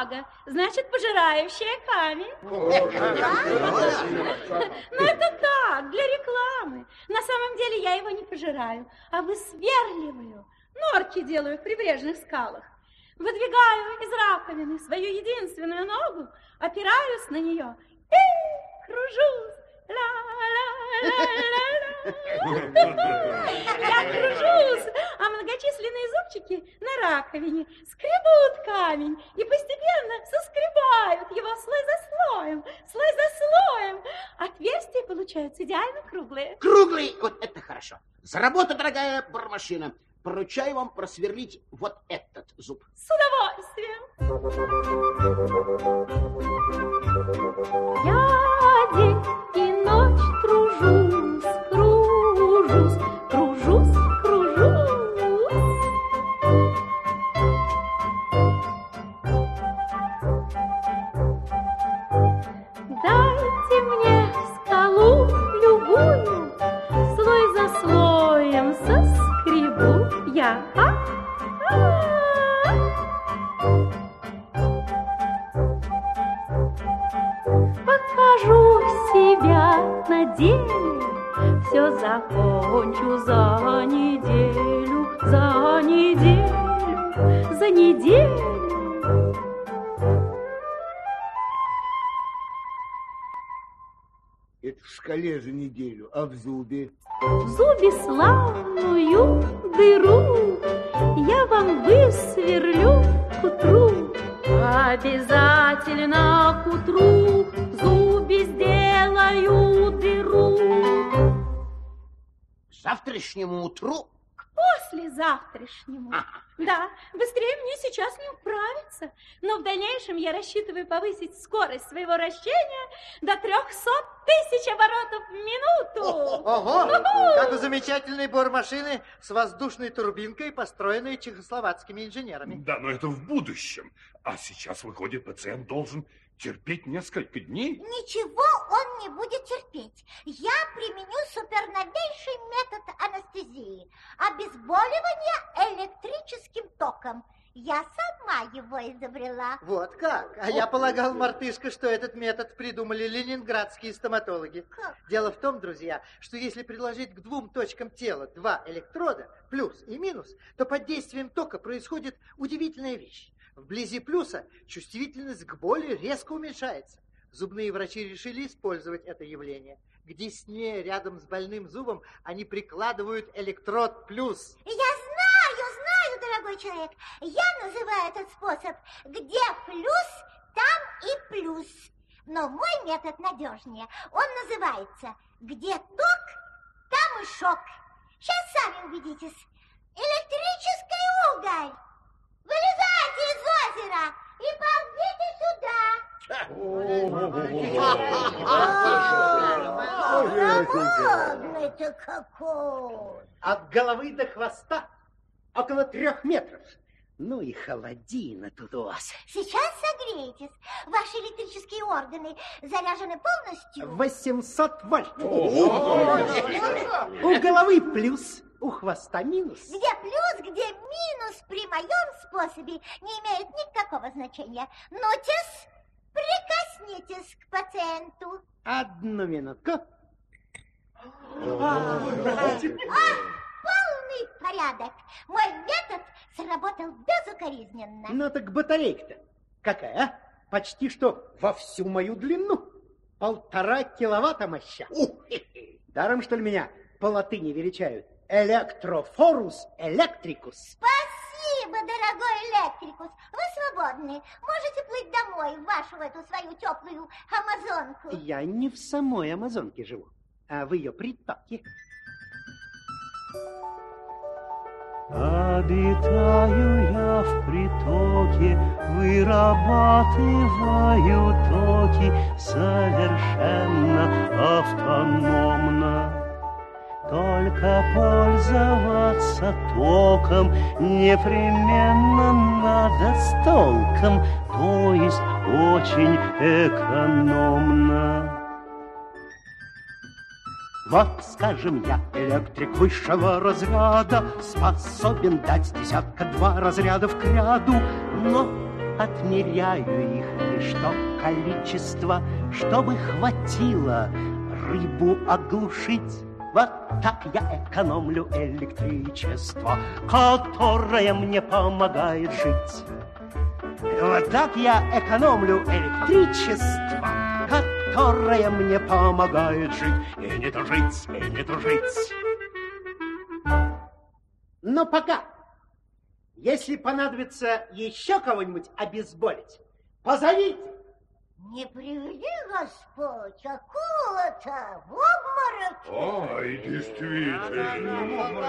бумага, значит, пожирающая камень. Ну, это так, для рекламы. На самом деле я его не пожираю, а высверливаю. Норки делаю в прибрежных скалах. Выдвигаю из раковины свою единственную ногу, опираюсь на нее и кружусь. Я кружусь, а многочисленные зубчики на раковине скребут камень и постепенно соскребают его слой за слоем, слой за слоем. Отверстия получаются идеально круглые. Круглые? Вот это хорошо. За работу, дорогая бормашина. Поручаю вам просверлить вот этот зуб. С удовольствием. Я день и ночь тружусь, Покажу себя на деле, все закончу за неделю, за неделю, за неделю. В скале за неделю, а в зубе? В зубе славную дыру я вам высверлю к утру. Обязательно к утру в зубе сделаю дыру. К завтрашнему утру Послезавтрашнему. Да, быстрее мне сейчас не управиться. Но в дальнейшем я рассчитываю повысить скорость своего вращения до 300 тысяч оборотов в минуту. Ого! Как у замечательной бормашины с воздушной турбинкой, построенной чехословацкими инженерами. Да, но это в будущем. А сейчас, выходит, пациент должен терпеть несколько дней. Ничего он не будет терпеть. Я применю суперновейший метод анестезии. Обезболивание электрическим током. Я сама его изобрела. Вот как? А я полагал, мартышка, что этот метод придумали ленинградские стоматологи. Как? Дело в том, друзья, что если приложить к двум точкам тела два электрода, плюс и минус, то под действием тока происходит удивительная вещь. Вблизи плюса чувствительность к боли резко уменьшается. Зубные врачи решили использовать это явление. К десне рядом с больным зубом они прикладывают электрод плюс. Я знаю, знаю, дорогой человек. Я называю этот способ «где плюс, там и плюс». Но мой метод надежнее. Он называется «где ток, там и шок». Сейчас сами убедитесь. Электрический уголь. И ползите сюда. Холодный-то какой. От головы до хвоста около трех метров. Ну и холодина тут у вас. Сейчас согреетесь. Ваши электрические органы заряжены полностью. 800 вольт. У головы плюс, у хвоста минус. Где плюс, где минус при моем способе не имеет никакого значения. Нотис, прикоснитесь к пациенту. Одну минутку. А, полный порядок. Мой метод сработал безукоризненно. Ну так батарейка-то какая, а? Почти что во всю мою длину. Полтора киловатта моща. Даром, что ли, меня по латыни величают? Электрофорус электрикус. Спасибо, дорогой электрикус. Вы свободны. Можете плыть домой в вашу эту свою теплую амазонку. Я не в самой Амазонке живу, а в ее притоке. Обитаю я в притоке, вырабатываю токи совершенно пользоваться током непременно надо с толком, то есть очень экономно. Вот, скажем, я электрик высшего разряда, Способен дать десятка-два разрядов к ряду, Но отмеряю их лишь то количество, чтобы хватило рыбу оглушить. Вот так я экономлю электричество, которое мне помогает жить. Вот так я экономлю электричество, которое мне помогает жить. И не тужить, и не тужить. Но пока, если понадобится еще кого-нибудь обезболить, позовите. Не приведи Господь, акула-то в обмороке. Ой, действительно.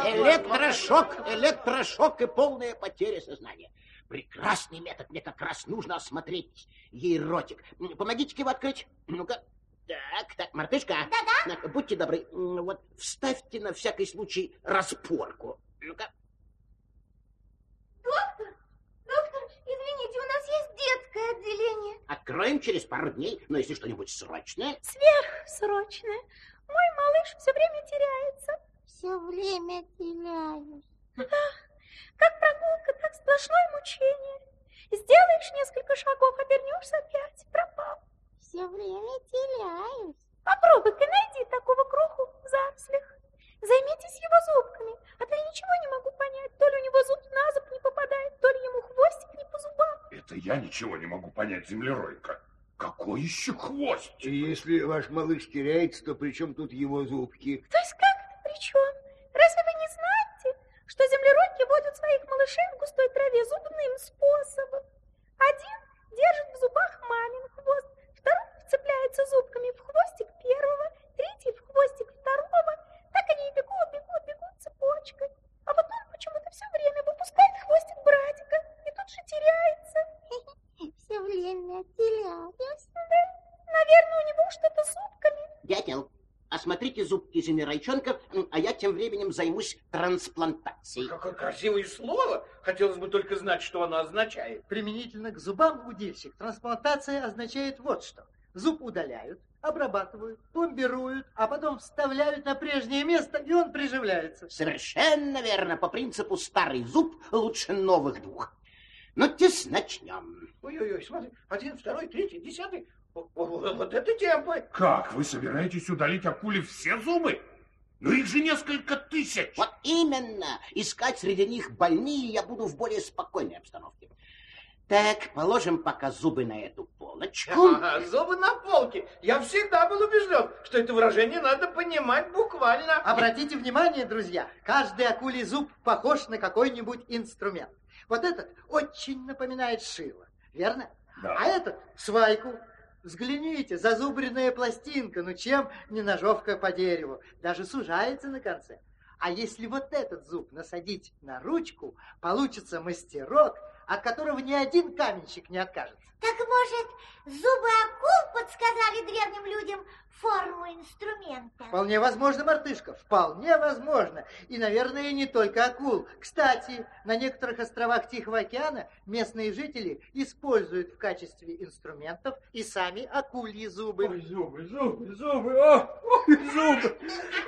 Электрошок, электрошок и полная потеря сознания. Прекрасный метод, мне как раз нужно осмотреть ей ротик. М, Помогите-ка его открыть. Ну-ка. Так, так, мартышка. Да-да. Будьте добры, вот вставьте на всякий случай распорку. Ну-ка. Детское отделение. Откроем через пару дней, но если что-нибудь срочное. Сверхсрочное. Мой малыш все время теряется. Все время теряюсь. Как прогулка, так сплошное мучение. Сделаешь несколько шагов, обернешься опять, пропал. Все время теряюсь. Попробуй-ка найди такого кроху в зарослях. Займитесь его зубками, а то я ничего не могу понять. То ли у него зуб на зуб не попадает, то ли ему хвостик не по зубам. Это я ничего не могу понять, землеройка. Какой еще хвост? И если ваш малыш теряется, то при чем тут его зубки? То есть как при чем? Разве вы не знаете, что землеройки водят своих малышей в густой траве зубным способом? Один держит в зубах мамин хвост, второй вцепляется зубками в хвостик первого, третий в хвостик второго. Так они и бегут, бегут, бегут цепочкой. А потом почему-то все время выпускает хвостик братика же теряется. Все время теряюсь. Да, наверное, у него что-то с зубками. Дятел, осмотрите зубки землерайчонка, м, а я тем временем займусь трансплантацией. Какое красивое слово! Хотелось бы только знать, что оно означает. Применительно к зубам удильщик трансплантация означает вот что. Зуб удаляют, обрабатывают, пломбируют, а потом вставляют на прежнее место, и он приживляется. Совершенно верно. По принципу старый зуб лучше новых двух. Ну, тес начнем. Ой-ой-ой, смотри, один, второй, третий, десятый. О, о, Вот это темпы! Как, вы собираетесь удалить акуле все зубы? Ну их же несколько тысяч. Вот именно. Искать среди них больные я буду в более спокойной обстановке. Так, положим пока зубы на эту полочку. Ага, зубы на полке. Я всегда был убежден, что это выражение надо понимать буквально. Обратите внимание, друзья, каждый акулий зуб похож на какой-нибудь инструмент. Вот этот очень напоминает шило, верно? Да. А этот свайку. Взгляните, зазубренная пластинка, ну чем не ножовка по дереву, даже сужается на конце. А если вот этот зуб насадить на ручку, получится мастерок, от которого ни один каменщик не откажется. Так может, зубы акул подсказали древним людям форму инструмента? Вполне возможно, мартышка, вполне возможно. И, наверное, не только акул. Кстати, на некоторых островах Тихого океана местные жители используют в качестве инструментов и сами акульи зубы. Ой, зубы, зубы, зубы, о, ой, зубы.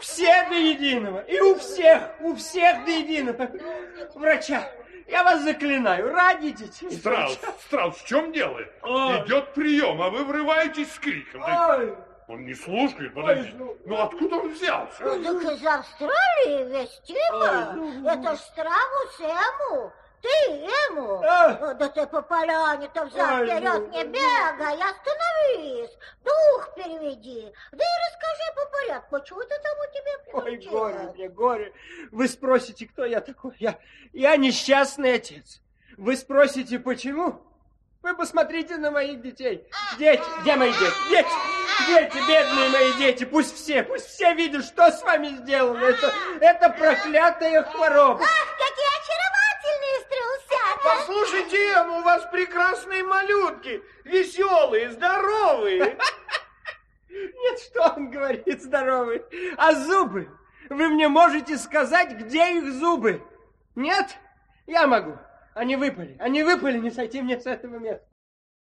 Все до единого. И у всех, у всех до единого. Врача, я вас заклинаю, ради детей. Страус, Страус, в чем дело? Ой. Идет прием, а вы врываетесь с криком. Ой, Он не слушает, подожди. ну- Ну откуда он взялся? Ну, так из Австралии вестимо. Ой, Это ж Стравус Эму. Ты Эму. А. О, Да ты по поляне-то взад Ой, вперед ну. не бегай, остановись. Дух переведи. Да и расскажи по порядку, чего ты там у тебя ой, приключилось? горе мне, горе. Вы спросите, кто я такой? Я, я несчастный отец. Вы спросите, почему? Вы посмотрите на моих детей. Дети, где мои дети? Дети, дети, бедные мои дети. Пусть все, пусть все видят, что с вами сделано. Это, это проклятая хвороба. Ах, какие Послушайте, Эмма, у вас прекрасные малютки. Веселые, здоровые. Нет, что он говорит, здоровый. А зубы? Вы мне можете сказать, где их зубы? Нет? Я могу. Они выпали. Они выпали, не сойти мне с этого места.